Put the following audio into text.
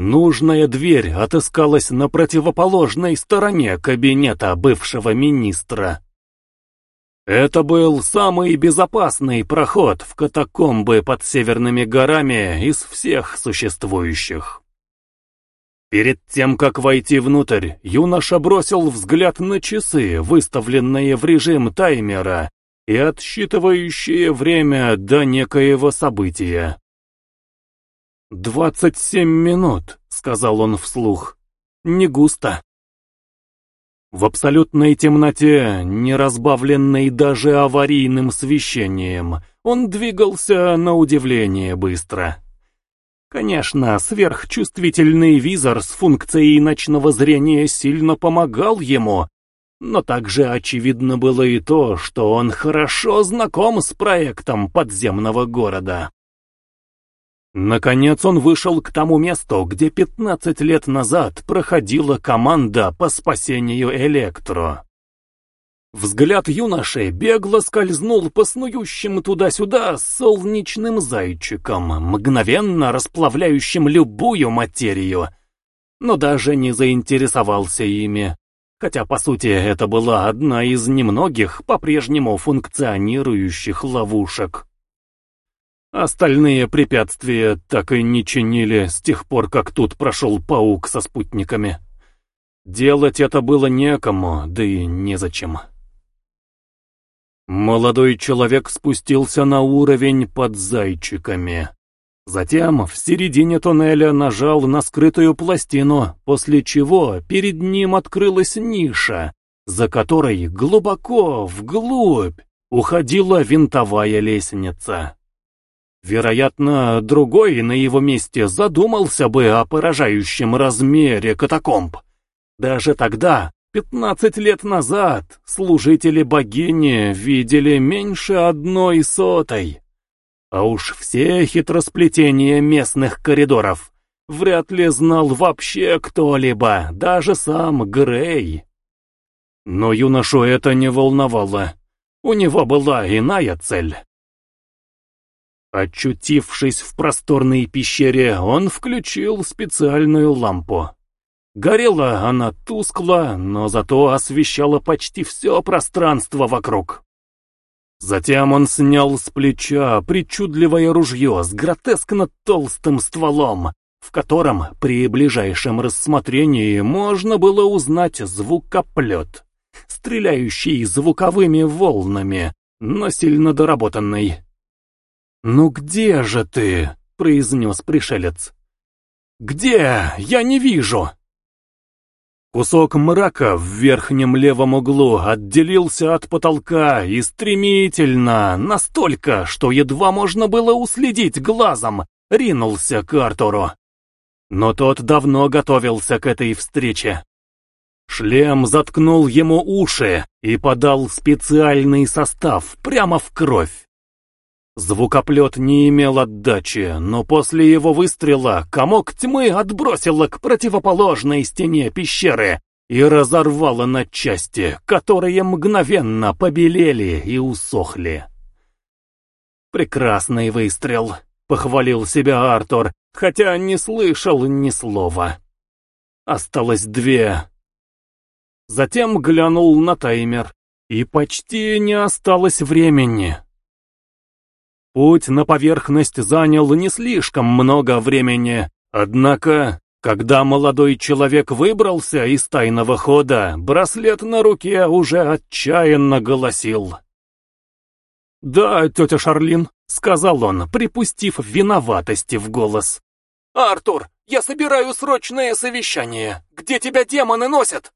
Нужная дверь отыскалась на противоположной стороне кабинета бывшего министра. Это был самый безопасный проход в катакомбы под Северными горами из всех существующих. Перед тем, как войти внутрь, юноша бросил взгляд на часы, выставленные в режим таймера и отсчитывающие время до некоего события. «Двадцать семь минут», — сказал он вслух. «Не густо». В абсолютной темноте, не разбавленной даже аварийным освещением, он двигался на удивление быстро. Конечно, сверхчувствительный визор с функцией ночного зрения сильно помогал ему, но также очевидно было и то, что он хорошо знаком с проектом подземного города. Наконец он вышел к тому месту, где 15 лет назад проходила команда по спасению Электро. Взгляд юноши бегло скользнул по снующим туда-сюда солнечным зайчиком, мгновенно расплавляющим любую материю, но даже не заинтересовался ими, хотя по сути это была одна из немногих по-прежнему функционирующих ловушек. Остальные препятствия так и не чинили с тех пор, как тут прошел паук со спутниками. Делать это было некому, да и незачем. Молодой человек спустился на уровень под зайчиками. Затем в середине туннеля нажал на скрытую пластину, после чего перед ним открылась ниша, за которой глубоко, вглубь, уходила винтовая лестница. Вероятно, другой на его месте задумался бы о поражающем размере катакомб. Даже тогда, пятнадцать лет назад, служители богини видели меньше одной сотой. А уж все хитросплетения местных коридоров вряд ли знал вообще кто-либо, даже сам Грей. Но юношу это не волновало. У него была иная цель. Очутившись в просторной пещере, он включил специальную лампу. Горела она тускло, но зато освещала почти все пространство вокруг. Затем он снял с плеча причудливое ружье с гротескно толстым стволом, в котором при ближайшем рассмотрении можно было узнать звукоплет, стреляющий звуковыми волнами, но сильно доработанный. «Ну где же ты?» — произнес пришелец. «Где? Я не вижу!» Кусок мрака в верхнем левом углу отделился от потолка и стремительно, настолько, что едва можно было уследить глазом, ринулся к Артуру. Но тот давно готовился к этой встрече. Шлем заткнул ему уши и подал специальный состав прямо в кровь. Звукоплет не имел отдачи, но после его выстрела комок тьмы отбросило к противоположной стене пещеры и разорвало на части, которые мгновенно побелели и усохли. «Прекрасный выстрел», — похвалил себя Артур, хотя не слышал ни слова. Осталось две. Затем глянул на таймер, и почти не осталось времени. Путь на поверхность занял не слишком много времени, однако, когда молодой человек выбрался из тайного хода, браслет на руке уже отчаянно голосил. «Да, тетя Шарлин», — сказал он, припустив виноватости в голос. «Артур, я собираю срочное совещание. Где тебя демоны носят?»